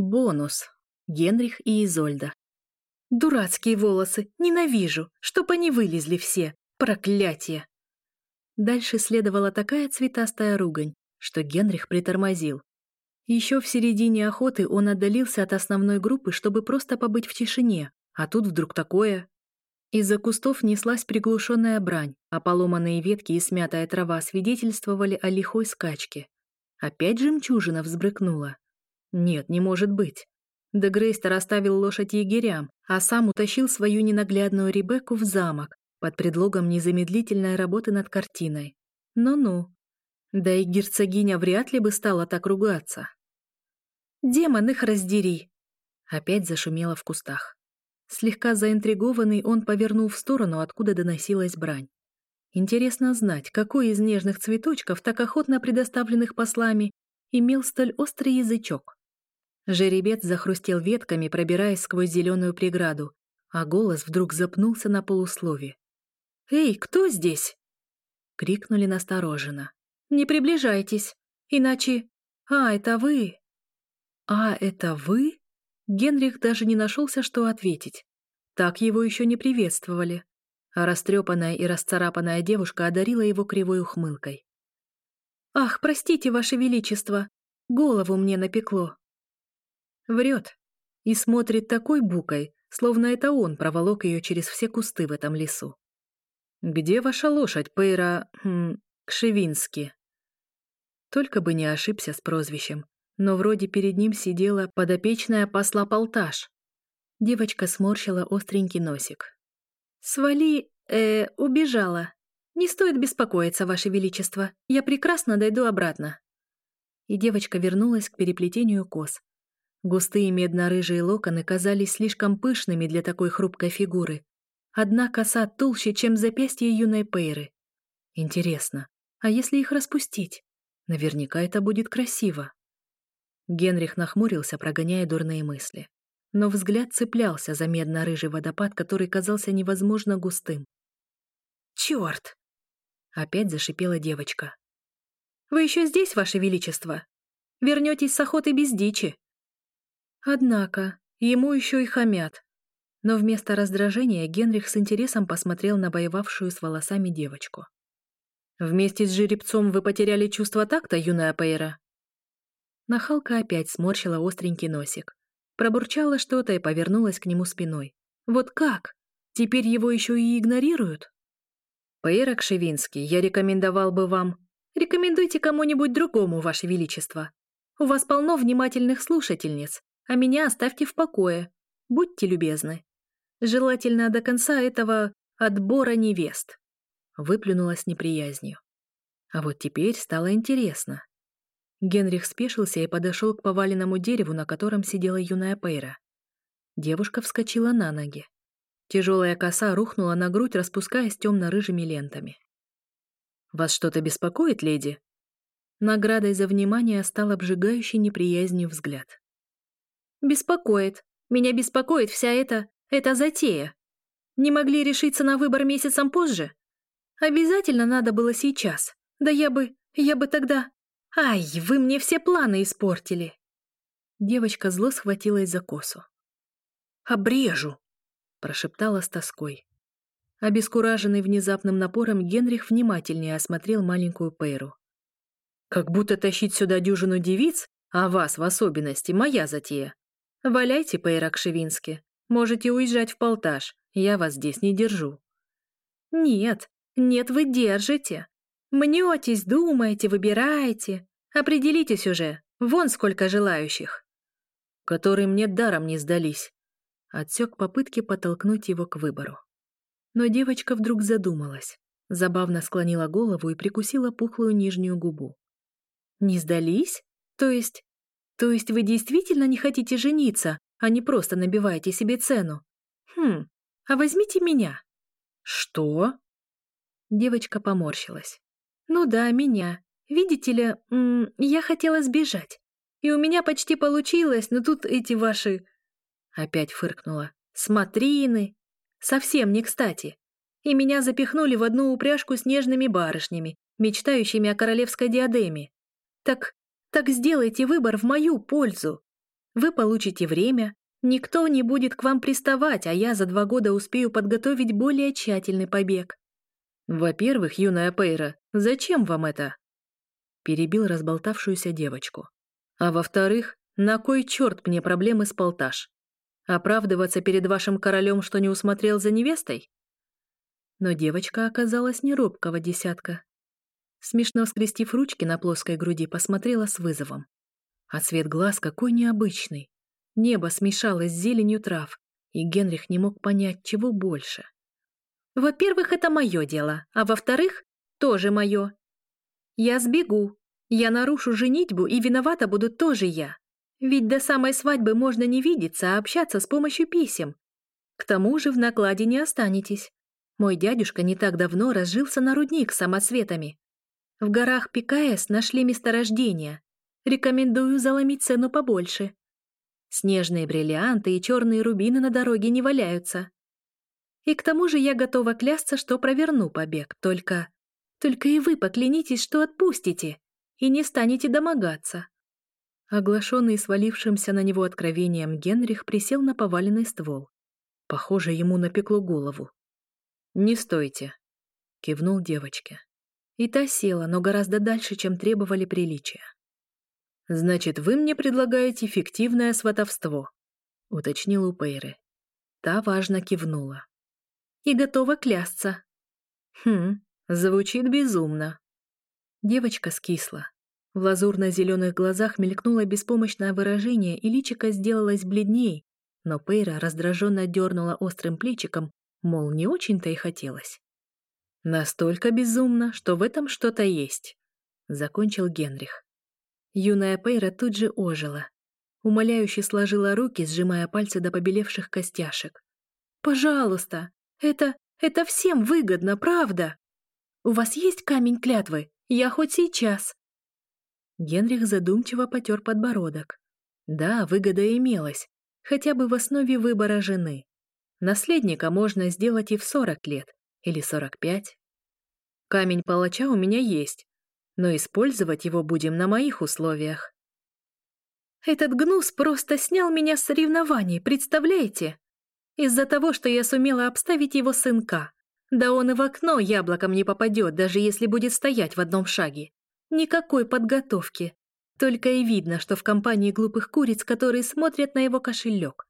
Бонус. Генрих и Изольда. Дурацкие волосы. Ненавижу, чтоб они вылезли все. Проклятие. Дальше следовала такая цветастая ругань, что Генрих притормозил. Еще в середине охоты он отдалился от основной группы, чтобы просто побыть в тишине, а тут вдруг такое. Из-за кустов неслась приглушенная брань, а поломанные ветки и смятая трава свидетельствовали о лихой скачке. Опять жемчужина взбрыкнула. Нет, не может быть. Де Грейстер оставил лошадь егерям, а сам утащил свою ненаглядную Ребекку в замок под предлогом незамедлительной работы над картиной. Ну-ну. Да и герцогиня вряд ли бы стала так ругаться. «Демон, их раздери!» Опять зашумело в кустах. Слегка заинтригованный, он повернул в сторону, откуда доносилась брань. Интересно знать, какой из нежных цветочков, так охотно предоставленных послами, имел столь острый язычок. Жеребец захрустел ветками, пробираясь сквозь зеленую преграду, а голос вдруг запнулся на полуслове. «Эй, кто здесь?» — крикнули настороженно. «Не приближайтесь, иначе... А, это вы!» «А, это вы?» Генрих даже не нашелся, что ответить. Так его еще не приветствовали. А растрепанная и расцарапанная девушка одарила его кривой ухмылкой. «Ах, простите, Ваше Величество! Голову мне напекло!» Врет. И смотрит такой букой, словно это он проволок ее через все кусты в этом лесу. «Где ваша лошадь, Пейра... Хм, Кшевински?» Только бы не ошибся с прозвищем, но вроде перед ним сидела подопечная посла Полташ. Девочка сморщила остренький носик. «Свали... э... убежала. Не стоит беспокоиться, Ваше Величество. Я прекрасно дойду обратно». И девочка вернулась к переплетению кос, Густые медно-рыжие локоны казались слишком пышными для такой хрупкой фигуры. Одна коса толще, чем запястье юной Пейры. Интересно, а если их распустить? Наверняка это будет красиво. Генрих нахмурился, прогоняя дурные мысли. Но взгляд цеплялся за медно-рыжий водопад, который казался невозможно густым. «Черт!» — опять зашипела девочка. «Вы еще здесь, Ваше Величество? Вернетесь с охоты без дичи!» Однако, ему еще и хамят. Но вместо раздражения Генрих с интересом посмотрел на воевавшую с волосами девочку. «Вместе с жеребцом вы потеряли чувство такта, юная Пейра?» Нахалка опять сморщила остренький носик. Пробурчала что-то и повернулась к нему спиной. «Вот как? Теперь его еще и игнорируют?» «Пейра Кшевинский, я рекомендовал бы вам...» «Рекомендуйте кому-нибудь другому, Ваше Величество. У вас полно внимательных слушательниц, а меня оставьте в покое. Будьте любезны. Желательно до конца этого отбора невест. Выплюнула с неприязнью. А вот теперь стало интересно. Генрих спешился и подошел к поваленному дереву, на котором сидела юная Пейра. Девушка вскочила на ноги. Тяжелая коса рухнула на грудь, распускаясь темно-рыжими лентами. «Вас что-то беспокоит, леди?» Наградой за внимание стал обжигающий неприязнью взгляд. Беспокоит. Меня беспокоит вся эта... эта затея. Не могли решиться на выбор месяцем позже? Обязательно надо было сейчас. Да я бы... я бы тогда... Ай, вы мне все планы испортили!» Девочка зло схватилась за косу. «Обрежу!» — прошептала с тоской. Обескураженный внезапным напором, Генрих внимательнее осмотрел маленькую Пейру. «Как будто тащить сюда дюжину девиц, а вас в особенности, моя затея. Валяйте, по-иракшевински. Можете уезжать в Полтаж. Я вас здесь не держу». «Нет, нет, вы держите. Мнетесь, думаете, выбираете. Определитесь уже. Вон сколько желающих». «Которые мне даром не сдались». Отсек попытки подтолкнуть его к выбору. Но девочка вдруг задумалась. Забавно склонила голову и прикусила пухлую нижнюю губу. «Не сдались? То есть то есть вы действительно не хотите жениться, а не просто набиваете себе цену? Хм, а возьмите меня». «Что?» Девочка поморщилась. «Ну да, меня. Видите ли, м -м, я хотела сбежать. И у меня почти получилось, но тут эти ваши...» Опять фыркнула. «Смотрины!» Совсем не кстати. И меня запихнули в одну упряжку с нежными барышнями, мечтающими о королевской диадеме. Так так сделайте выбор в мою пользу. Вы получите время, никто не будет к вам приставать, а я за два года успею подготовить более тщательный побег». «Во-первых, юная Пейра, зачем вам это?» Перебил разболтавшуюся девочку. «А во-вторых, на кой черт мне проблемы с полтаж? Оправдываться перед вашим королем, что не усмотрел за невестой?» Но девочка оказалась не робкого десятка. Смешно скрестив ручки на плоской груди, посмотрела с вызовом. А цвет глаз какой необычный. Небо смешалось с зеленью трав, и Генрих не мог понять, чего больше. «Во-первых, это мое дело, а во-вторых, тоже мое. Я сбегу, я нарушу женитьбу, и виновата буду тоже я. Ведь до самой свадьбы можно не видеться, а общаться с помощью писем. К тому же в накладе не останетесь. Мой дядюшка не так давно разжился на рудник с самоцветами. В горах Пикаес нашли месторождение. Рекомендую заломить цену побольше. Снежные бриллианты и черные рубины на дороге не валяются. И к тому же я готова клясться, что проверну побег, только... Только и вы поклянитесь, что отпустите, и не станете домогаться. Оглашенный свалившимся на него откровением Генрих присел на поваленный ствол. Похоже, ему напекло голову. «Не стойте», — кивнул девочке. И та села, но гораздо дальше, чем требовали приличия. «Значит, вы мне предлагаете фиктивное сватовство», — уточнил Упейры. Та важно кивнула. «И готова клясться». «Хм, звучит безумно». Девочка скисла. В лазурно-зеленых глазах мелькнуло беспомощное выражение, и личико сделалось бледней, но Пейра раздраженно дернула острым плечиком, мол, не очень-то и хотелось. Настолько безумно, что в этом что-то есть», — закончил Генрих. Юная Пейра тут же ожила. Умоляюще сложила руки, сжимая пальцы до побелевших костяшек. «Пожалуйста! Это... это всем выгодно, правда? У вас есть камень клятвы? Я хоть сейчас!» Генрих задумчиво потёр подбородок. Да, выгода имелась, хотя бы в основе выбора жены. Наследника можно сделать и в 40 лет, или 45. Камень палача у меня есть, но использовать его будем на моих условиях. Этот гнус просто снял меня с соревнований, представляете? Из-за того, что я сумела обставить его сынка. Да он и в окно яблоком не попадет, даже если будет стоять в одном шаге. Никакой подготовки. Только и видно, что в компании глупых куриц, которые смотрят на его кошелек.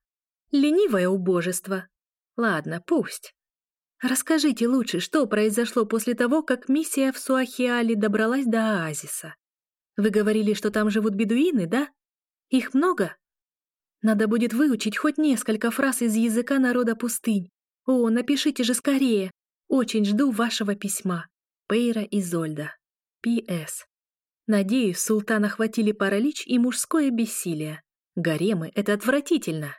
Ленивое убожество. Ладно, пусть. Расскажите лучше, что произошло после того, как миссия в Суахиале добралась до оазиса? Вы говорили, что там живут бедуины, да? Их много? Надо будет выучить хоть несколько фраз из языка народа пустынь. О, напишите же скорее. Очень жду вашего письма. Пейра Изольда. П.С. Надеюсь, султана хватили паралич и мужское бессилие. Гаремы — это отвратительно.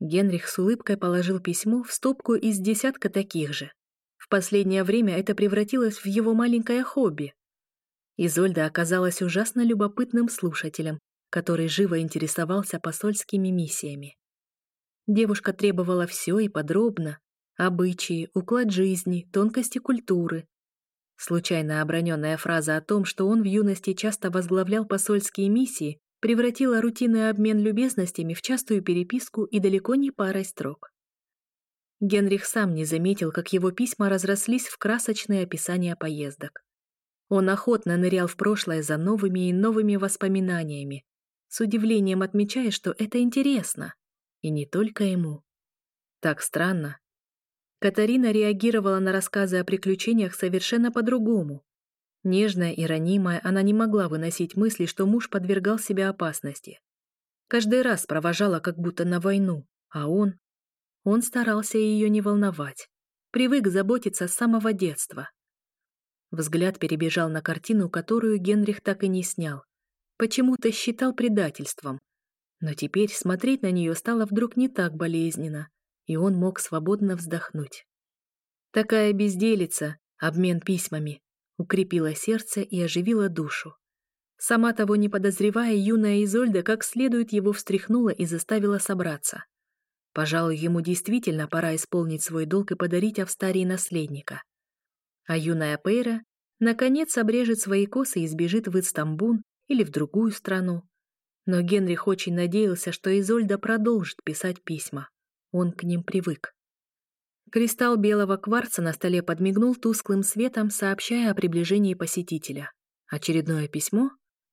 Генрих с улыбкой положил письмо в стопку из десятка таких же. В последнее время это превратилось в его маленькое хобби. Изольда оказалась ужасно любопытным слушателем, который живо интересовался посольскими миссиями. Девушка требовала все и подробно — обычаи, уклад жизни, тонкости культуры. Случайно оброненная фраза о том, что он в юности часто возглавлял посольские миссии, превратила рутинный обмен любезностями в частую переписку и далеко не парой строк. Генрих сам не заметил, как его письма разрослись в красочные описания поездок. Он охотно нырял в прошлое за новыми и новыми воспоминаниями, с удивлением отмечая, что это интересно. И не только ему. Так странно. Катарина реагировала на рассказы о приключениях совершенно по-другому. Нежная и ранимая, она не могла выносить мысли, что муж подвергал себя опасности. Каждый раз провожала как будто на войну, а он... Он старался ее не волновать. Привык заботиться с самого детства. Взгляд перебежал на картину, которую Генрих так и не снял. Почему-то считал предательством. Но теперь смотреть на нее стало вдруг не так болезненно, и он мог свободно вздохнуть. Такая безделица, обмен письмами, укрепила сердце и оживила душу. Сама того не подозревая, юная Изольда как следует его встряхнула и заставила собраться. Пожалуй, ему действительно пора исполнить свой долг и подарить Австарии наследника. А юная Пейра, наконец, обрежет свои косы и сбежит в Истамбун или в другую страну. Но Генрих очень надеялся, что Изольда продолжит писать письма. Он к ним привык. Кристалл белого кварца на столе подмигнул тусклым светом, сообщая о приближении посетителя. Очередное письмо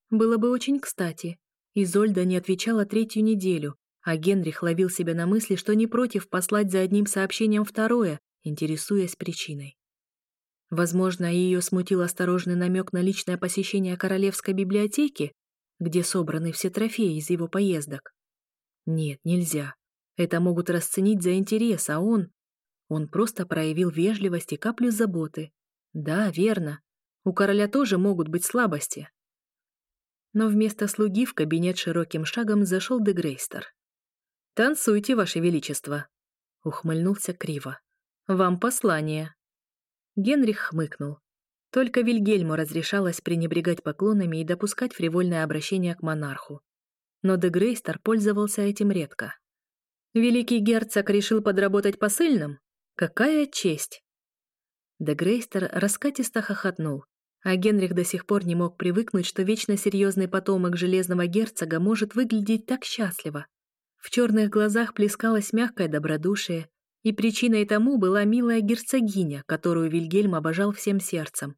было бы очень кстати. Изольда не отвечала третью неделю, а Генрих ловил себя на мысли, что не против послать за одним сообщением второе, интересуясь причиной. Возможно, ее смутил осторожный намек на личное посещение Королевской библиотеки, где собраны все трофеи из его поездок. Нет, нельзя. Это могут расценить за интерес, а он он просто проявил вежливость и каплю заботы. Да, верно. У короля тоже могут быть слабости. Но вместо слуги в кабинет широким шагом зашел Дегрейстер. «Танцуйте, Ваше Величество!» — ухмыльнулся криво. «Вам послание!» Генрих хмыкнул. Только Вильгельму разрешалось пренебрегать поклонами и допускать фривольное обращение к монарху. Но Дегрейстер пользовался этим редко. «Великий герцог решил подработать посыльным?» Какая честь!» Дегрейстер раскатисто хохотнул, а Генрих до сих пор не мог привыкнуть, что вечно серьезный потомок Железного Герцога может выглядеть так счастливо. В черных глазах плескалось мягкое добродушие, и причиной тому была милая герцогиня, которую Вильгельм обожал всем сердцем.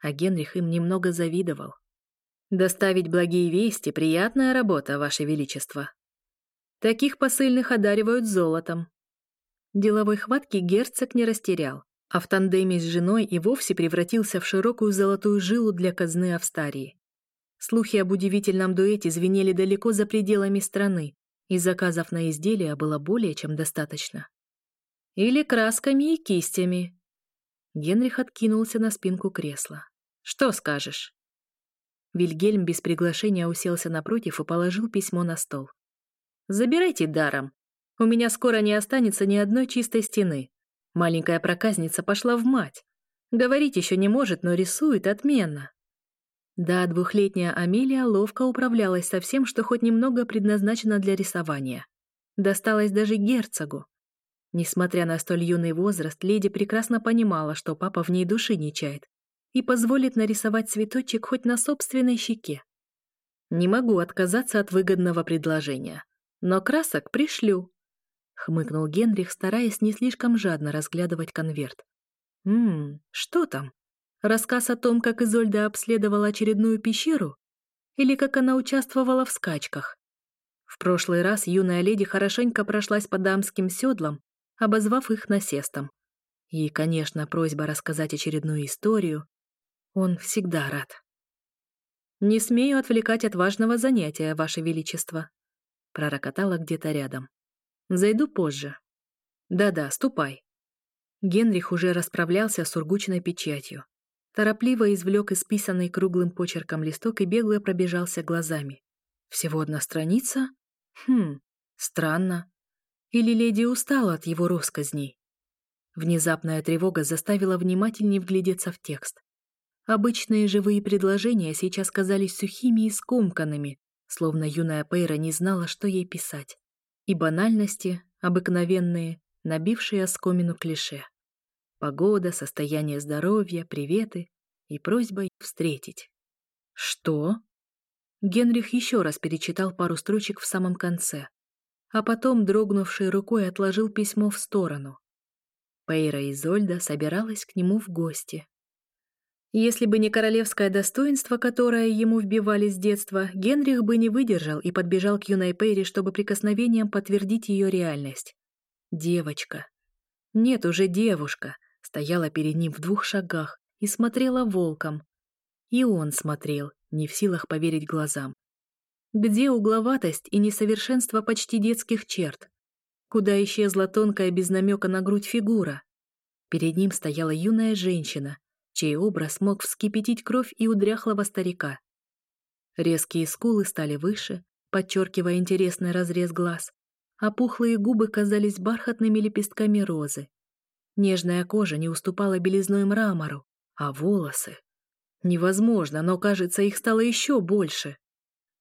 А Генрих им немного завидовал. «Доставить благие вести — приятная работа, Ваше Величество. Таких посыльных одаривают золотом, Деловой хватки герцог не растерял, а в тандеме с женой и вовсе превратился в широкую золотую жилу для казны Австарии. Слухи об удивительном дуэте звенели далеко за пределами страны, и заказов на изделия было более чем достаточно. «Или красками и кистями». Генрих откинулся на спинку кресла. «Что скажешь?» Вильгельм без приглашения уселся напротив и положил письмо на стол. «Забирайте даром, у меня скоро не останется ни одной чистой стены. Маленькая проказница пошла в мать. Говорить еще не может, но рисует отменно. Да, двухлетняя Амелия ловко управлялась со всем, что хоть немного предназначено для рисования. Досталось даже герцогу. Несмотря на столь юный возраст, леди прекрасно понимала, что папа в ней души не чает и позволит нарисовать цветочек хоть на собственной щеке. Не могу отказаться от выгодного предложения, но красок пришлю, хмыкнул Генрих, стараясь не слишком жадно разглядывать конверт. «Ммм, что там? Рассказ о том, как Изольда обследовала очередную пещеру? Или как она участвовала в скачках?» В прошлый раз юная леди хорошенько прошлась по дамским седлам, обозвав их насестом. И, конечно, просьба рассказать очередную историю. Он всегда рад. «Не смею отвлекать от важного занятия, Ваше Величество», пророкотала где-то рядом. Зайду позже. Да-да, ступай». Генрих уже расправлялся с сургучной печатью. Торопливо извлек исписанный круглым почерком листок и бегло пробежался глазами. Всего одна страница? Хм, странно. Или леди устала от его росказней? Внезапная тревога заставила внимательнее вглядеться в текст. Обычные живые предложения сейчас казались сухими и скомканными, словно юная Пейра не знала, что ей писать и банальности, обыкновенные, набившие оскомину клише. Погода, состояние здоровья, приветы и просьба их встретить. «Что?» Генрих еще раз перечитал пару строчек в самом конце, а потом, дрогнувшей рукой, отложил письмо в сторону. Пейра Изольда собиралась к нему в гости. Если бы не королевское достоинство, которое ему вбивали с детства, Генрих бы не выдержал и подбежал к юной Перри, чтобы прикосновением подтвердить ее реальность. Девочка. Нет, уже девушка. Стояла перед ним в двух шагах и смотрела волком. И он смотрел, не в силах поверить глазам. Где угловатость и несовершенство почти детских черт? Куда исчезла тонкая без намека на грудь фигура? Перед ним стояла юная женщина, чей образ мог вскипятить кровь и у дряхлого старика. Резкие скулы стали выше, подчеркивая интересный разрез глаз, а пухлые губы казались бархатными лепестками розы. Нежная кожа не уступала белизной мрамору, а волосы... Невозможно, но, кажется, их стало еще больше.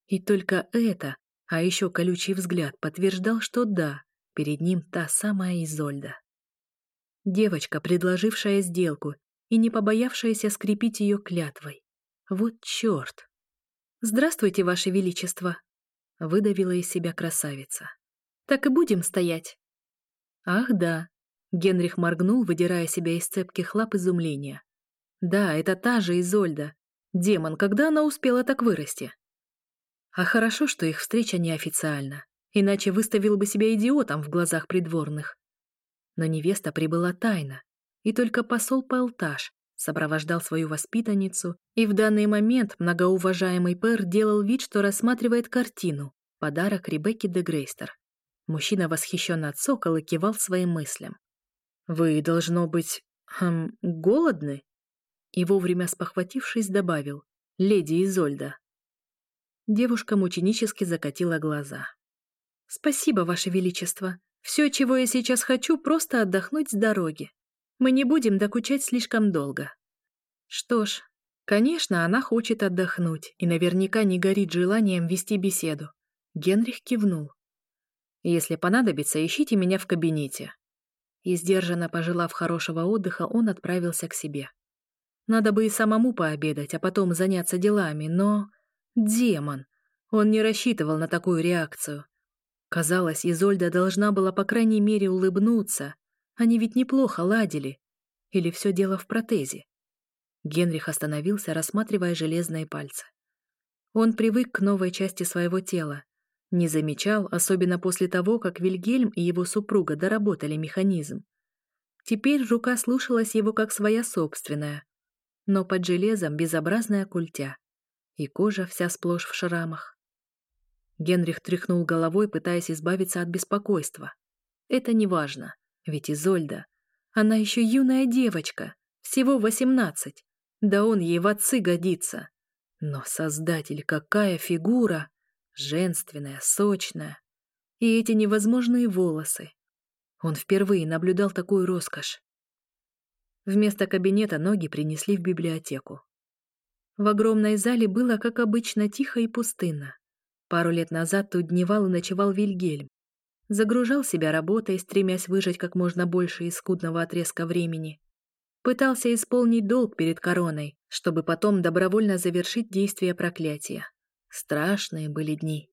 И только это, а еще колючий взгляд, подтверждал, что да, перед ним та самая Изольда. Девочка, предложившая сделку и не побоявшаяся скрепить ее клятвой. Вот черт! «Здравствуйте, Ваше Величество!» — выдавила из себя красавица. «Так и будем стоять!» «Ах, да!» — Генрих моргнул, выдирая себя из цепких лап изумления. «Да, это та же Изольда. Демон, когда она успела так вырасти?» А хорошо, что их встреча неофициальна, иначе выставил бы себя идиотом в глазах придворных. Но невеста прибыла тайно, и только посол Палташ сопровождал свою воспитанницу, и в данный момент многоуважаемый Пэр делал вид, что рассматривает картину «Подарок Ребекки де Грейстер». Мужчина восхищенно отсокол и кивал своим мыслям. «Вы, должно быть, хм, голодны?» И вовремя спохватившись, добавил «Леди Изольда». Девушка мученически закатила глаза. «Спасибо, Ваше Величество. Все, чего я сейчас хочу, просто отдохнуть с дороги». Мы не будем докучать слишком долго. Что ж, конечно, она хочет отдохнуть и наверняка не горит желанием вести беседу. Генрих кивнул. Если понадобится, ищите меня в кабинете. И сдержанно пожелав хорошего отдыха, он отправился к себе. Надо бы и самому пообедать, а потом заняться делами, но... Демон! Он не рассчитывал на такую реакцию. Казалось, Изольда должна была по крайней мере улыбнуться, они ведь неплохо ладили. Или все дело в протезе? Генрих остановился, рассматривая железные пальцы. Он привык к новой части своего тела. Не замечал, особенно после того, как Вильгельм и его супруга доработали механизм. Теперь рука слушалась его как своя собственная, но под железом безобразная культя, и кожа вся сплошь в шрамах. Генрих тряхнул головой, пытаясь избавиться от беспокойства. Это не важно. Ведь Изольда, она еще юная девочка, всего восемнадцать. Да он ей в отцы годится. Но создатель какая фигура! Женственная, сочная. И эти невозможные волосы. Он впервые наблюдал такую роскошь. Вместо кабинета ноги принесли в библиотеку. В огромной зале было, как обычно, тихо и пустынно. Пару лет назад тут дневал и ночевал Вильгельм загружал себя работой, стремясь выжать как можно больше из скудного отрезка времени. Пытался исполнить долг перед короной, чтобы потом добровольно завершить действие проклятия. Страшные были дни.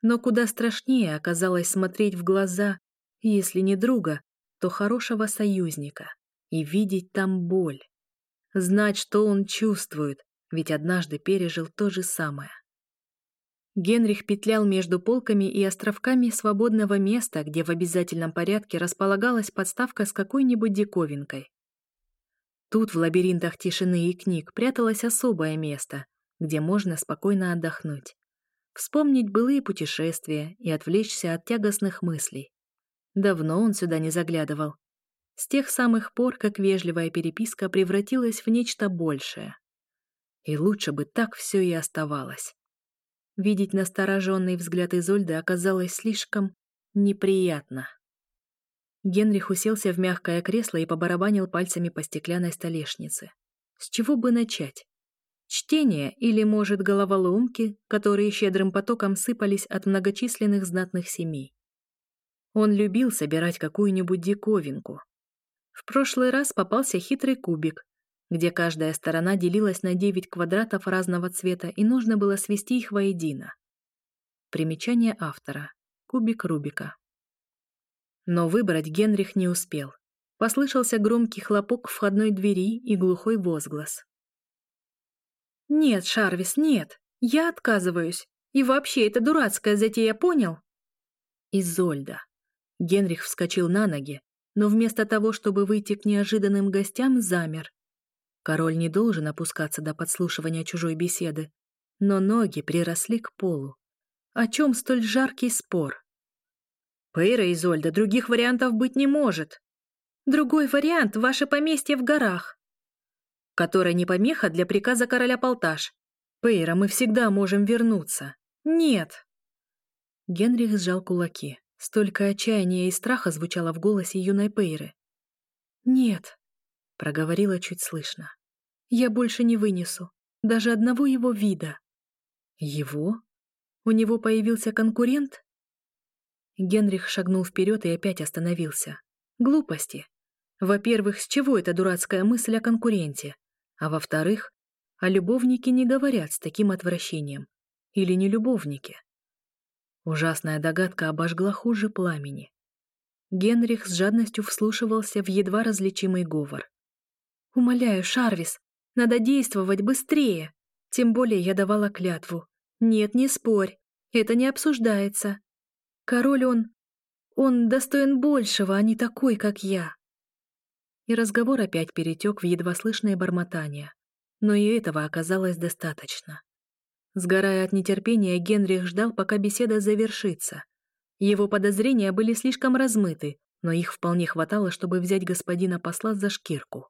Но куда страшнее оказалось смотреть в глаза, если не друга, то хорошего союзника, и видеть там боль. Знать, что он чувствует, ведь однажды пережил то же самое. Генрих петлял между полками и островками свободного места, где в обязательном порядке располагалась подставка с какой-нибудь диковинкой. Тут в лабиринтах тишины и книг пряталось особое место, где можно спокойно отдохнуть, вспомнить былые путешествия и отвлечься от тягостных мыслей. Давно он сюда не заглядывал. С тех самых пор, как вежливая переписка превратилась в нечто большее. И лучше бы так все и оставалось. Видеть настороженный взгляд Изольды оказалось слишком неприятно. Генрих уселся в мягкое кресло и побарабанил пальцами по стеклянной столешнице. С чего бы начать? Чтение или, может, головоломки, которые щедрым потоком сыпались от многочисленных знатных семей. Он любил собирать какую-нибудь диковинку. В прошлый раз попался хитрый кубик, где каждая сторона делилась на 9 квадратов разного цвета и нужно было свести их воедино. Примечание автора. Кубик Рубика. Но выбрать Генрих не успел. Послышался громкий хлопок входной двери и глухой возглас. «Нет, Шарвис, нет! Я отказываюсь! И вообще, это дурацкая затея, понял?» Изольда. Генрих вскочил на ноги, но вместо того, чтобы выйти к неожиданным гостям, замер, Король не должен опускаться до подслушивания чужой беседы, но ноги приросли к полу. О чем столь жаркий спор? Пейра Изольда, других вариантов быть не может. Другой вариант — ваше поместье в горах, которое не помеха для приказа короля Полташ. Пейра, мы всегда можем вернуться. Нет. Генрих сжал кулаки. Столько отчаяния и страха звучало в голосе юной Пейры. «Нет, проговорила чуть слышно. «Я больше не вынесу. Даже одного его вида». «Его? У него появился конкурент?» Генрих шагнул вперед и опять остановился. «Глупости. Во-первых, с чего эта дурацкая мысль о конкуренте? А во-вторых, а о любовнике не говорят с таким отвращением. Или не любовники?» Ужасная догадка обожгла хуже пламени. Генрих с жадностью вслушивался в едва различимый говор. Умоляю, Шарвис, надо действовать быстрее. Тем более я давала клятву. Нет, не спорь. Это не обсуждается. Король он... Он достоин большего, а не такой, как я. И разговор опять перетек в едва слышное бормотание. Но и этого оказалось достаточно. Сгорая от нетерпения, Генрих ждал, пока беседа завершится. Его подозрения были слишком размыты, но их вполне хватало, чтобы взять господина посла за шкирку.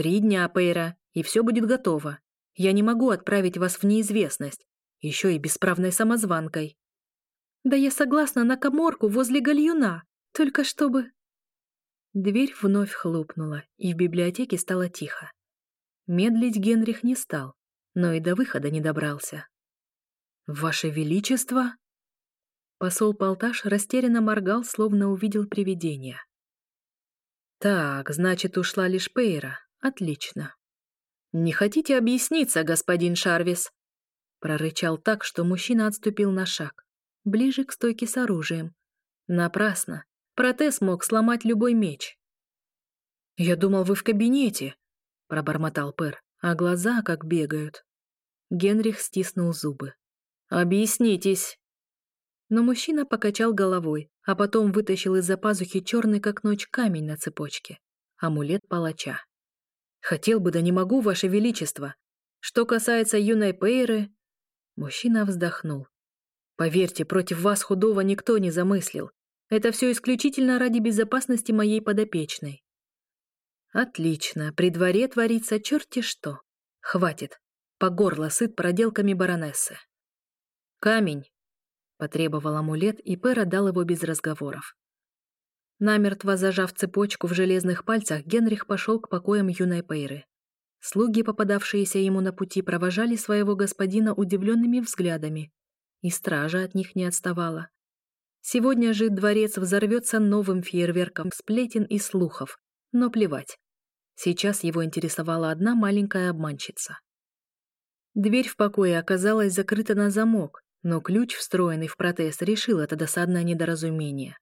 Три дня, Пейра, и все будет готово. Я не могу отправить вас в неизвестность, еще и бесправной самозванкой. Да я согласна на коморку возле гальюна, только чтобы... Дверь вновь хлопнула, и в библиотеке стало тихо. Медлить Генрих не стал, но и до выхода не добрался. «Ваше Величество!» Посол Полташ растерянно моргал, словно увидел привидение. «Так, значит, ушла лишь Пейра», Отлично. «Не хотите объясниться, господин Шарвис?» Прорычал так, что мужчина отступил на шаг, ближе к стойке с оружием. Напрасно. Протез мог сломать любой меч. «Я думал, вы в кабинете», — пробормотал Пэр, а глаза как бегают. Генрих стиснул зубы. «Объяснитесь!» Но мужчина покачал головой, а потом вытащил из-за пазухи черный, как ночь, камень на цепочке. Амулет палача. Хотел бы, да не могу, Ваше Величество. Что касается юной Пейры...» Мужчина вздохнул. «Поверьте, против вас худого никто не замыслил. Это все исключительно ради безопасности моей подопечной». «Отлично, при дворе творится черти что. Хватит. По горло сыт проделками баронессы». «Камень!» — потребовал амулет, и Пэра дал его без разговоров. Намертво зажав цепочку в железных пальцах, Генрих пошел к покоям юной Пейры. Слуги, попадавшиеся ему на пути, провожали своего господина удивленными взглядами, и стража от них не отставала. Сегодня же дворец взорвется новым фейерверком сплетен и слухов, но плевать. Сейчас его интересовала одна маленькая обманщица. Дверь в покое оказалась закрыта на замок, но ключ, встроенный в протез, решил это досадное недоразумение.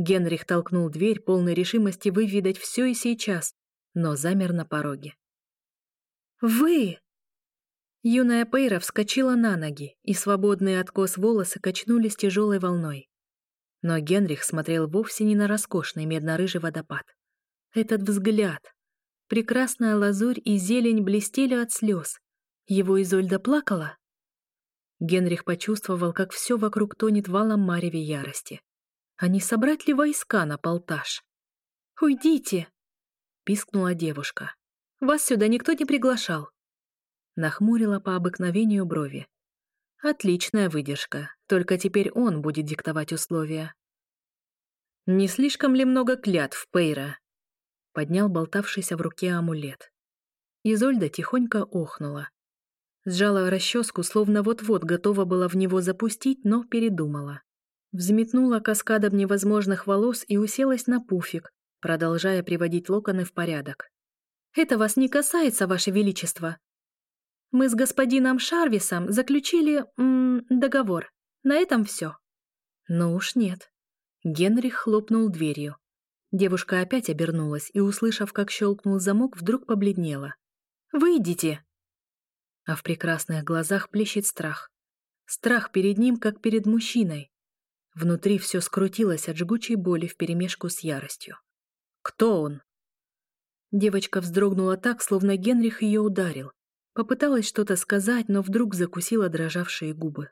Генрих толкнул дверь, полной решимости выведать все и сейчас, но замер на пороге. «Вы!» Юная Пейра вскочила на ноги, и свободные откос волосы качнулись тяжелой волной. Но Генрих смотрел вовсе не на роскошный медно-рыжий водопад. Этот взгляд! Прекрасная лазурь и зелень блестели от слез. Его Изольда плакала? Генрих почувствовал, как все вокруг тонет валом мареве ярости они собрать ли войска на полтаж? «Уйдите!» — пискнула девушка. «Вас сюда никто не приглашал!» Нахмурила по обыкновению брови. «Отличная выдержка, только теперь он будет диктовать условия». «Не слишком ли много клятв, Пейра?» — поднял болтавшийся в руке амулет. Изольда тихонько охнула. Сжала расческу, словно вот-вот готова была в него запустить, но передумала. Взметнула каскадом невозможных волос и уселась на пуфик, продолжая приводить локоны в порядок. «Это вас не касается, Ваше Величество. Мы с господином Шарвисом заключили м, договор. На этом все». «Ну уж нет». Генрих хлопнул дверью. Девушка опять обернулась и, услышав, как щелкнул замок, вдруг побледнела. «Выйдите!» А в прекрасных глазах плещет страх. Страх перед ним, как перед мужчиной. Внутри все скрутилось от жгучей боли вперемешку с яростью. «Кто он?» Девочка вздрогнула так, словно Генрих ее ударил. Попыталась что-то сказать, но вдруг закусила дрожавшие губы.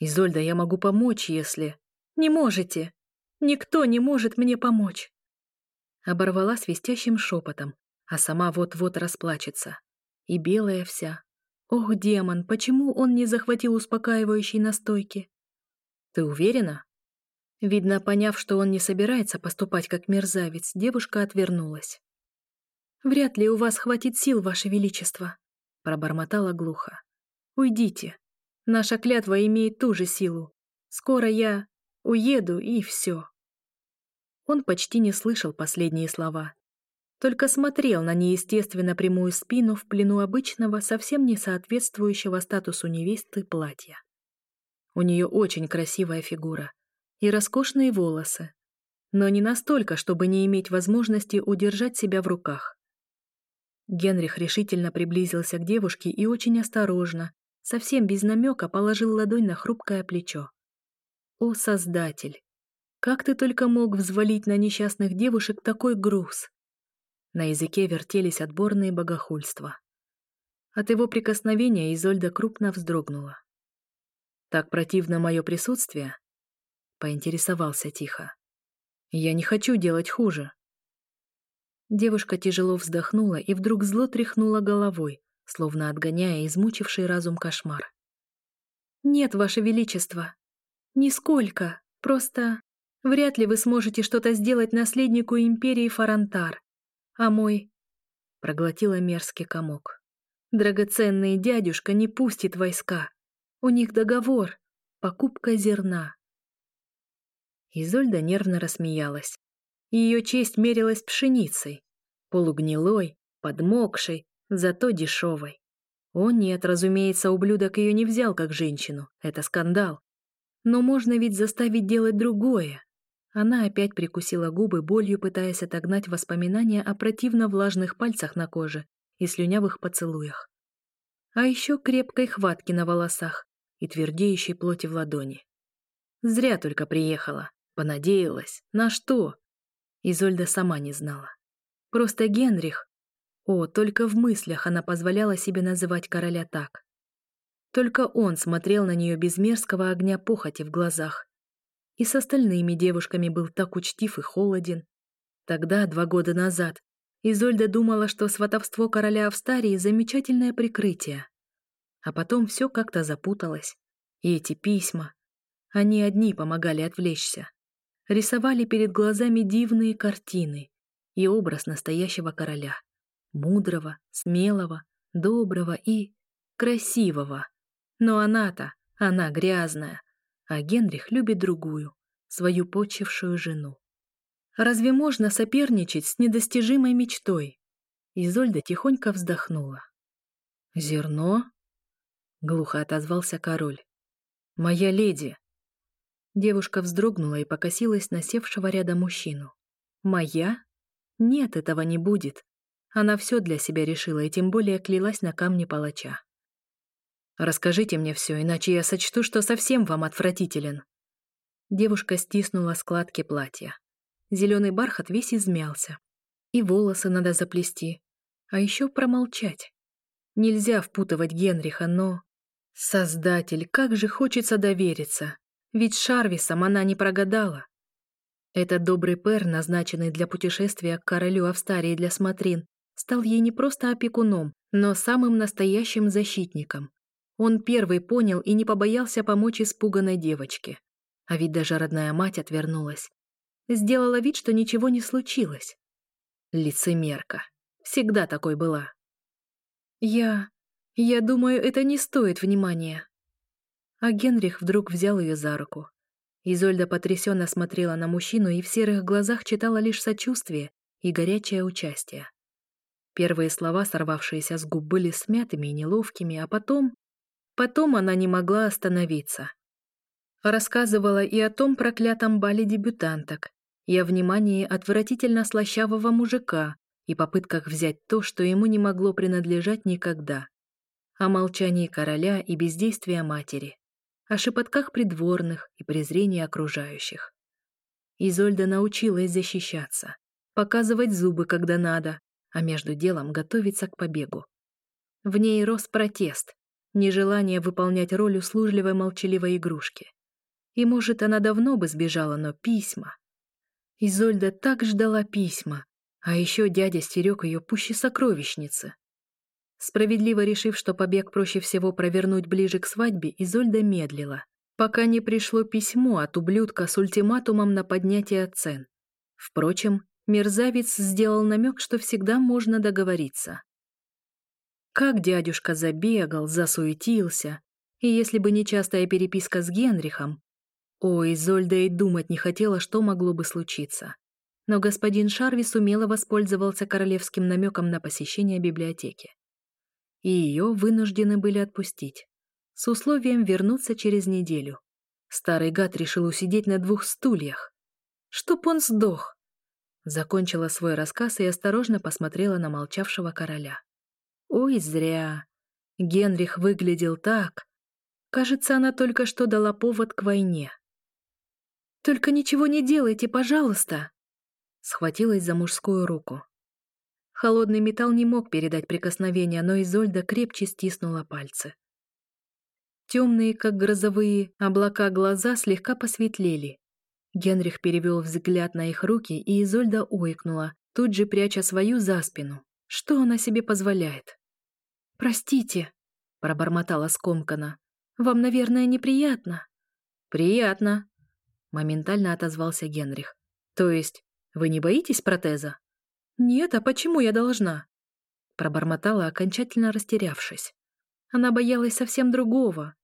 «Изольда, я могу помочь, если...» «Не можете! Никто не может мне помочь!» Оборвала свистящим шепотом, а сама вот-вот расплачется. И белая вся. «Ох, демон, почему он не захватил успокаивающей настойки?» Ты уверена?» Видно, поняв, что он не собирается поступать как мерзавец, девушка отвернулась. «Вряд ли у вас хватит сил, Ваше Величество», — пробормотала глухо. «Уйдите. Наша клятва имеет ту же силу. Скоро я уеду, и все». Он почти не слышал последние слова, только смотрел на неестественно прямую спину в плену обычного, совсем не соответствующего статусу невесты платья. У нее очень красивая фигура и роскошные волосы, но не настолько, чтобы не иметь возможности удержать себя в руках. Генрих решительно приблизился к девушке и очень осторожно, совсем без намека, положил ладонь на хрупкое плечо. «О, Создатель! Как ты только мог взвалить на несчастных девушек такой груз?» На языке вертелись отборные богохульства. От его прикосновения Изольда крупно вздрогнула. Так противно мое присутствие?» Поинтересовался тихо. «Я не хочу делать хуже». Девушка тяжело вздохнула и вдруг зло тряхнула головой, словно отгоняя измучивший разум кошмар. «Нет, Ваше Величество! Нисколько! Просто вряд ли вы сможете что-то сделать наследнику империи Фарантар. А мой...» Проглотила мерзкий комок. «Драгоценный дядюшка не пустит войска. У них договор. Покупка зерна. Изольда нервно рассмеялась. Ее честь мерилась пшеницей. Полугнилой, подмокшей, зато дешевой. О нет, разумеется, ублюдок ее не взял как женщину. Это скандал. Но можно ведь заставить делать другое. Она опять прикусила губы, болью пытаясь отогнать воспоминания о противно влажных пальцах на коже и слюнявых поцелуях. А еще крепкой хватки на волосах и твердеющей плоти в ладони. Зря только приехала, понадеялась. На что? Изольда сама не знала. Просто Генрих... О, только в мыслях она позволяла себе называть короля так. Только он смотрел на нее без мерзкого огня похоти в глазах. И с остальными девушками был так учтив и холоден. Тогда, два года назад, Изольда думала, что сватовство короля Австарии — замечательное прикрытие а потом все как-то запуталось. И эти письма. Они одни помогали отвлечься. Рисовали перед глазами дивные картины и образ настоящего короля. Мудрого, смелого, доброго и красивого. Но она-то, она грязная. А Генрих любит другую, свою почившую жену. Разве можно соперничать с недостижимой мечтой? Изольда тихонько вздохнула. «Зерно?» глухо отозвался король. Моя леди. Девушка вздрогнула и покосилась на севшего рядом мужчину. Моя? Нет, этого не будет. Она все для себя решила и тем более клялась на камне палача. Расскажите мне все, иначе я сочту, что совсем вам отвратителен. Девушка стиснула складки платья. Зеленый бархат весь измялся. И волосы надо заплести. А еще промолчать. Нельзя впутывать Генриха, но... Создатель, как же хочется довериться. Ведь Шарвисом она не прогадала. Этот добрый пэр, назначенный для путешествия к королю Австарии для смотрин, стал ей не просто опекуном, но самым настоящим защитником. Он первый понял и не побоялся помочь испуганной девочке. А ведь даже родная мать отвернулась. Сделала вид, что ничего не случилось. Лицемерка. Всегда такой была. «Я... Я думаю, это не стоит внимания». А Генрих вдруг взял ее за руку. Изольда потрясенно смотрела на мужчину и в серых глазах читала лишь сочувствие и горячее участие. Первые слова, сорвавшиеся с губ, были смятыми и неловкими, а потом... Потом она не могла остановиться. Рассказывала и о том проклятом бале дебютанток, и о внимании отвратительно слащавого мужика, и попытках взять то, что ему не могло принадлежать никогда о молчании короля и бездействия матери, о шепотках придворных и презрении окружающих. Изольда научилась защищаться, показывать зубы, когда надо, а между делом готовиться к побегу. В ней рос протест, нежелание выполнять роль услужливой молчаливой игрушки. И, может, она давно бы сбежала, но письма... Изольда так ждала письма, а еще дядя стерег ее пуще сокровищницы. Справедливо решив, что побег проще всего провернуть ближе к свадьбе, Изольда медлила, пока не пришло письмо от ублюдка с ультиматумом на поднятие цен. Впрочем, мерзавец сделал намек, что всегда можно договориться. Как дядюшка забегал, засуетился, и если бы не частая переписка с Генрихом... О, Изольда и думать не хотела, что могло бы случиться. Но господин Шарви сумело воспользовался королевским намеком на посещение библиотеки и ее вынуждены были отпустить. С условием вернуться через неделю. Старый гад решил усидеть на двух стульях. Чтоб он сдох. Закончила свой рассказ и осторожно посмотрела на молчавшего короля. Ой, зря. Генрих выглядел так. Кажется, она только что дала повод к войне. «Только ничего не делайте, пожалуйста!» Схватилась за мужскую руку. Холодный металл не мог передать прикосновения, но Изольда крепче стиснула пальцы. Темные, как грозовые, облака глаза слегка посветлели. Генрих перевел взгляд на их руки, и Изольда ойкнула, тут же пряча свою за спину. Что она себе позволяет? «Простите», — пробормотала скомкана. «Вам, наверное, неприятно?» «Приятно», — моментально отозвался Генрих. «То есть вы не боитесь протеза?» «Нет, а почему я должна?» Пробормотала, окончательно растерявшись. Она боялась совсем другого.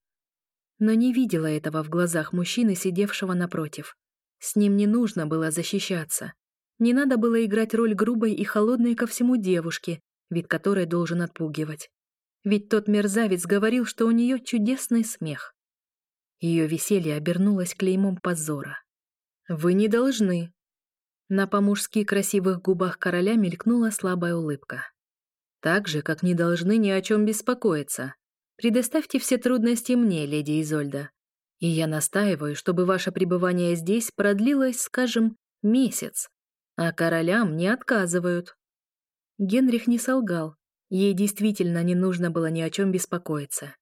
Но не видела этого в глазах мужчины, сидевшего напротив. С ним не нужно было защищаться. Не надо было играть роль грубой и холодной ко всему девушки, вид которой должен отпугивать. Ведь тот мерзавец говорил, что у нее чудесный смех. Ее веселье обернулось клеймом позора. «Вы не должны», на по-мужски красивых губах короля мелькнула слабая улыбка. «Так же, как не должны ни о чем беспокоиться. Предоставьте все трудности мне, леди Изольда. И я настаиваю, чтобы ваше пребывание здесь продлилось, скажем, месяц. А королям не отказывают». Генрих не солгал. Ей действительно не нужно было ни о чем беспокоиться.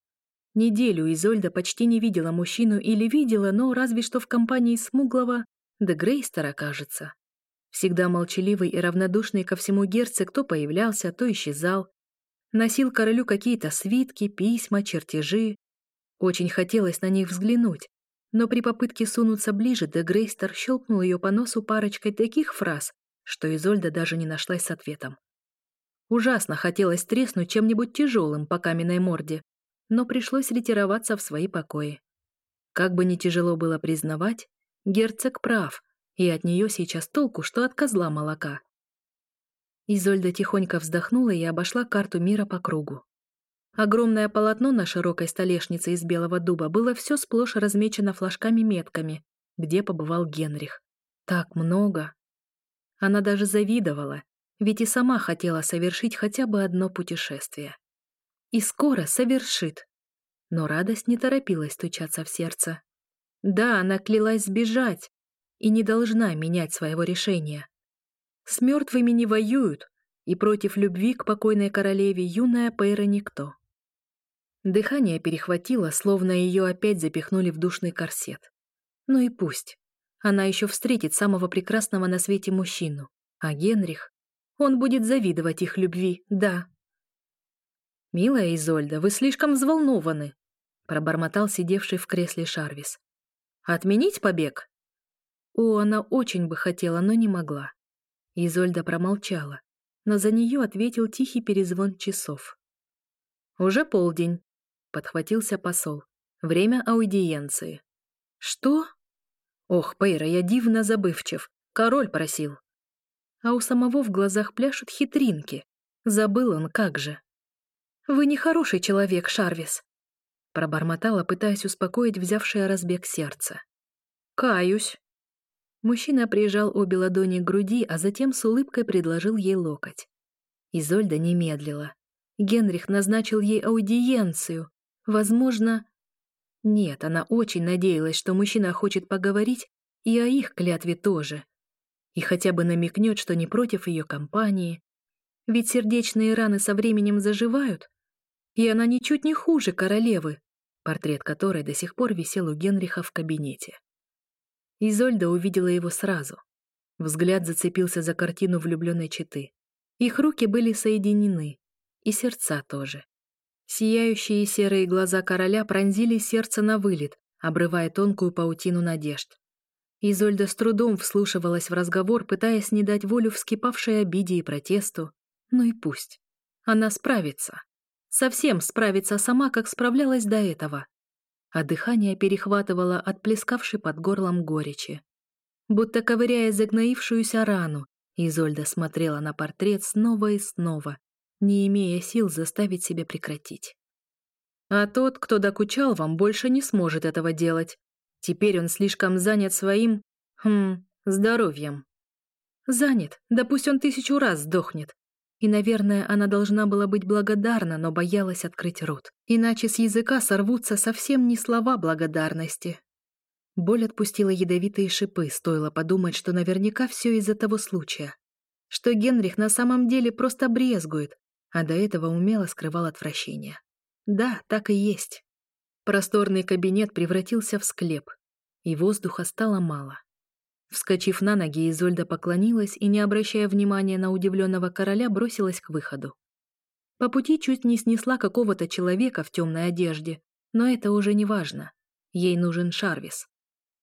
Неделю Изольда почти не видела мужчину или видела, но разве что в компании смуглого, да Грейстера, кажется. Всегда молчаливый и равнодушный ко всему герцог кто появлялся, то исчезал. Носил королю какие-то свитки, письма, чертежи. Очень хотелось на них взглянуть, но при попытке сунуться ближе де Грейстер щелкнул ее по носу парочкой таких фраз, что Изольда даже не нашлась с ответом. Ужасно хотелось треснуть чем-нибудь тяжелым по каменной морде, но пришлось ретироваться в свои покои. Как бы ни тяжело было признавать, герцог прав — и от нее сейчас толку, что от козла молока. Изольда тихонько вздохнула и обошла карту мира по кругу. Огромное полотно на широкой столешнице из белого дуба было все сплошь размечено флажками-метками, где побывал Генрих. Так много! Она даже завидовала, ведь и сама хотела совершить хотя бы одно путешествие. И скоро совершит. Но радость не торопилась стучаться в сердце. Да, она клялась сбежать, и не должна менять своего решения. С мертвыми не воюют, и против любви к покойной королеве юная Пейра никто. Дыхание перехватило, словно ее опять запихнули в душный корсет. Ну и пусть. Она еще встретит самого прекрасного на свете мужчину. А Генрих? Он будет завидовать их любви, да. «Милая Изольда, вы слишком взволнованы», — пробормотал сидевший в кресле Шарвис. «Отменить побег?» О, она очень бы хотела, но не могла. Изольда промолчала, но за нее ответил тихий перезвон часов. «Уже полдень», — подхватился посол. «Время аудиенции». «Что?» «Ох, Пейра, я дивно забывчив. Король просил». А у самого в глазах пляшут хитринки. Забыл он как же. «Вы нехороший человек, Шарвис», — пробормотала, пытаясь успокоить взявшее разбег сердце. «Каюсь», Мужчина прижал обе ладони к груди, а затем с улыбкой предложил ей локоть. Изольда не медлила. Генрих назначил ей аудиенцию. Возможно... Нет, она очень надеялась, что мужчина хочет поговорить и о их клятве тоже. И хотя бы намекнет, что не против ее компании. Ведь сердечные раны со временем заживают. И она ничуть не хуже королевы, портрет которой до сих пор висел у Генриха в кабинете. Изольда увидела его сразу. Взгляд зацепился за картину влюбленной четы. Их руки были соединены, и сердца тоже. Сияющие серые глаза короля пронзили сердце на вылет, обрывая тонкую паутину надежд. Изольда с трудом вслушивалась в разговор, пытаясь не дать волю вскипавшей обиде и протесту. Ну и пусть. Она справится. Совсем справится сама, как справлялась до этого а дыхание перехватывало от плескавшей под горлом горечи. Будто ковыряя загноившуюся рану, Изольда смотрела на портрет снова и снова, не имея сил заставить себя прекратить. «А тот, кто докучал вам, больше не сможет этого делать. Теперь он слишком занят своим... хм... здоровьем». «Занят, да пусть он тысячу раз сдохнет. И, наверное, она должна была быть благодарна, но боялась открыть рот. Иначе с языка сорвутся совсем не слова благодарности. Боль отпустила ядовитые шипы, стоило подумать, что наверняка все из-за того случая. Что Генрих на самом деле просто брезгует, а до этого умело скрывал отвращение. Да, так и есть. Просторный кабинет превратился в склеп, и воздуха стало мало. Вскочив на ноги, Изольда поклонилась и, не обращая внимания на удивленного короля, бросилась к выходу. По пути чуть не снесла какого-то человека в темной одежде, но это уже не важно. Ей нужен Шарвис.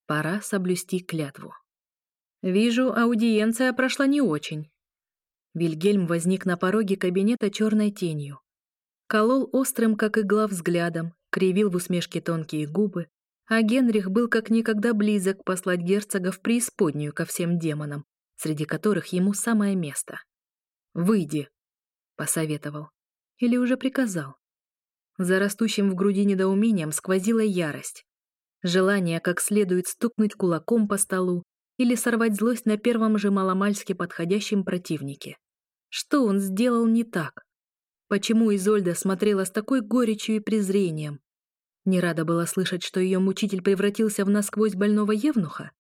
Пора соблюсти клятву. «Вижу, аудиенция прошла не очень». Вильгельм возник на пороге кабинета черной тенью. Колол острым, как игла, взглядом, кривил в усмешке тонкие губы, а Генрих был как никогда близок послать герцога в преисподнюю ко всем демонам, среди которых ему самое место. «Выйди», — посоветовал. Или уже приказал. За растущим в груди недоумением сквозила ярость. Желание как следует стукнуть кулаком по столу или сорвать злость на первом же маломальски подходящем противнике. Что он сделал не так? Почему Изольда смотрела с такой горечью и презрением? Не рада была слышать, что ее мучитель превратился в насквозь больного евнуха.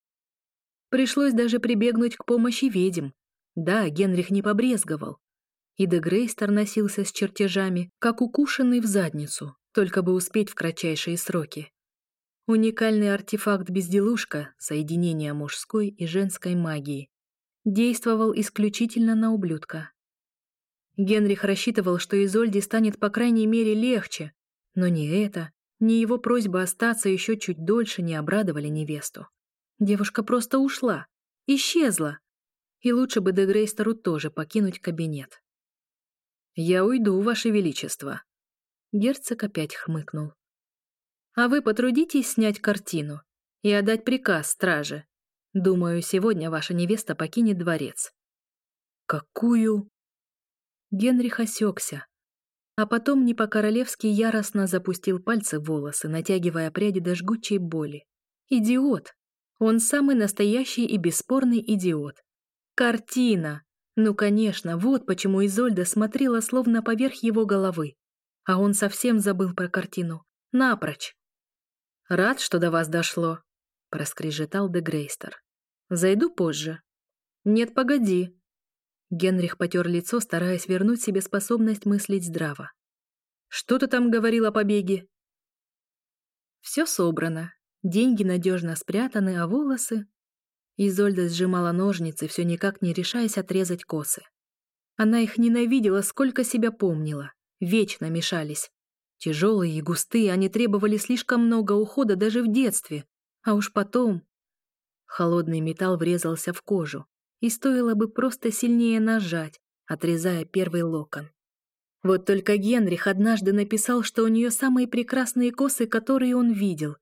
Пришлось даже прибегнуть к помощи ведьм. Да, Генрих не побрезговал. И де Грейстер носился с чертежами, как укушенный в задницу, только бы успеть в кратчайшие сроки. Уникальный артефакт-безделушка — соединение мужской и женской магии — действовал исключительно на ублюдка. Генрих рассчитывал, что Изольде станет по крайней мере легче, но не это, ни его просьба остаться еще чуть дольше не обрадовали невесту. Девушка просто ушла, исчезла. И лучше бы Дегрейстеру тоже покинуть кабинет. «Я уйду, Ваше Величество». Герцог опять хмыкнул. «А вы потрудитесь снять картину и отдать приказ страже. Думаю, сегодня ваша невеста покинет дворец». «Какую?» Генрих осекся, а потом не по королевски яростно запустил пальцы в волосы, натягивая пряди до жгучей боли. Идиот! Он самый настоящий и бесспорный идиот. Картина! Ну, конечно, вот почему Изольда смотрела словно поверх его головы. А он совсем забыл про картину. Напрочь! «Рад, что до вас дошло», — проскрежетал Дегрейстер. «Зайду позже». «Нет, погоди», Генрих потер лицо, стараясь вернуть себе способность мыслить здраво. «Что ты там говорил о побеге?» «Все собрано. Деньги надежно спрятаны, а волосы...» Изольда сжимала ножницы, все никак не решаясь отрезать косы. Она их ненавидела, сколько себя помнила. Вечно мешались. Тяжелые и густые, они требовали слишком много ухода даже в детстве. А уж потом... Холодный металл врезался в кожу и стоило бы просто сильнее нажать, отрезая первый локон. Вот только Генрих однажды написал, что у нее самые прекрасные косы, которые он видел.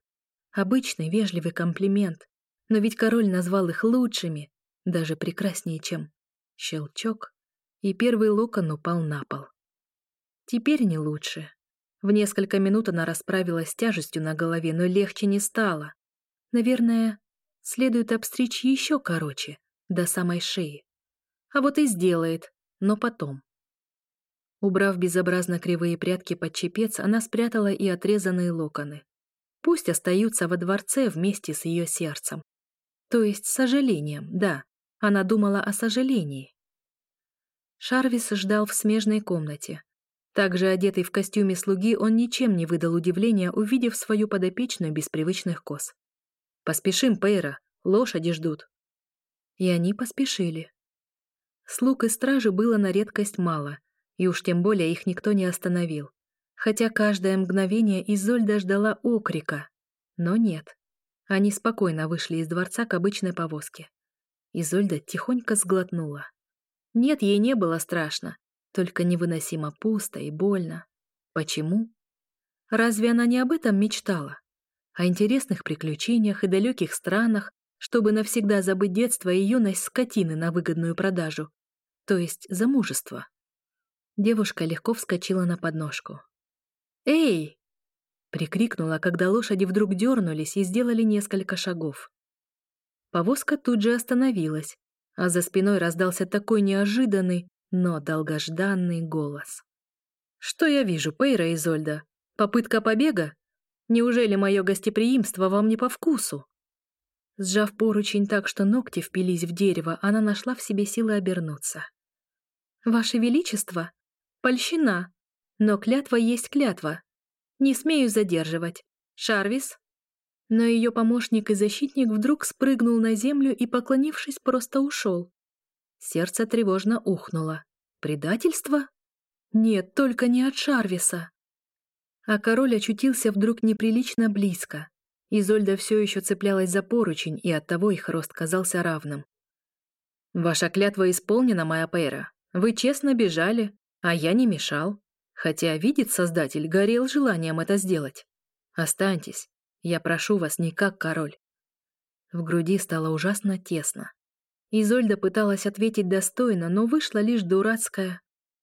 Обычный вежливый комплимент. Но ведь король назвал их лучшими, даже прекраснее, чем щелчок, и первый локон упал на пол. Теперь не лучше. В несколько минут она расправилась с тяжестью на голове, но легче не стало. Наверное, следует обстричь еще короче, до самой шеи. А вот и сделает, но потом. Убрав безобразно кривые прядки под чепец, она спрятала и отрезанные локоны. Пусть остаются во дворце вместе с ее сердцем. То есть с сожалением, да. Она думала о сожалении. Шарвис ждал в смежной комнате. Также одетый в костюме слуги, он ничем не выдал удивления, увидев свою подопечную без привычных кос. «Поспешим, Пейра, лошади ждут» и они поспешили. Слуг и стражи было на редкость мало, и уж тем более их никто не остановил. Хотя каждое мгновение Изольда ждала окрика. Но нет. Они спокойно вышли из дворца к обычной повозке. Изольда тихонько сглотнула. Нет, ей не было страшно, только невыносимо пусто и больно. Почему? Разве она не об этом мечтала? О интересных приключениях и далеких странах, чтобы навсегда забыть детство и юность скотины на выгодную продажу, то есть замужество. Девушка легко вскочила на подножку. «Эй!» — прикрикнула, когда лошади вдруг дернулись и сделали несколько шагов. Повозка тут же остановилась, а за спиной раздался такой неожиданный, но долгожданный голос. «Что я вижу, Пейра и Зольда? Попытка побега? Неужели мое гостеприимство вам не по вкусу?» Сжав поручень так, что ногти впились в дерево, она нашла в себе силы обернуться. «Ваше Величество! Польщина! Но клятва есть клятва. Не смею задерживать. Шарвис!» Но ее помощник и защитник вдруг спрыгнул на землю и, поклонившись, просто ушел. Сердце тревожно ухнуло. «Предательство? Нет, только не от Шарвиса!» А король очутился вдруг неприлично близко. Изольда все еще цеплялась за поручень, и оттого их рост казался равным. «Ваша клятва исполнена, моя Пейра. Вы честно бежали, а я не мешал. Хотя, видит Создатель, горел желанием это сделать. Останьтесь. Я прошу вас не как король». В груди стало ужасно тесно. Изольда пыталась ответить достойно, но вышла лишь дурацкая.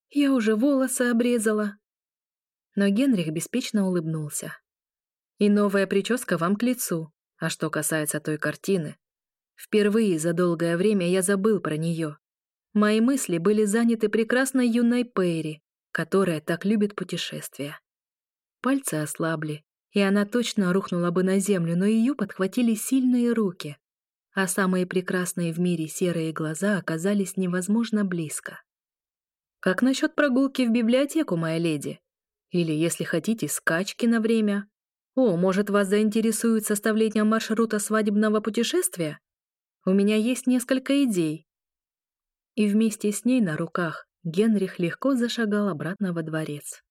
«Я уже волосы обрезала». Но Генрих беспечно улыбнулся. И новая прическа вам к лицу. А что касается той картины, впервые за долгое время я забыл про нее. Мои мысли были заняты прекрасной юной Перри, которая так любит путешествия. Пальцы ослабли, и она точно рухнула бы на землю, но ее подхватили сильные руки, а самые прекрасные в мире серые глаза оказались невозможно близко. «Как насчет прогулки в библиотеку, моя леди? Или, если хотите, скачки на время?» «О, может, вас заинтересует составление маршрута свадебного путешествия? У меня есть несколько идей». И вместе с ней на руках Генрих легко зашагал обратно во дворец.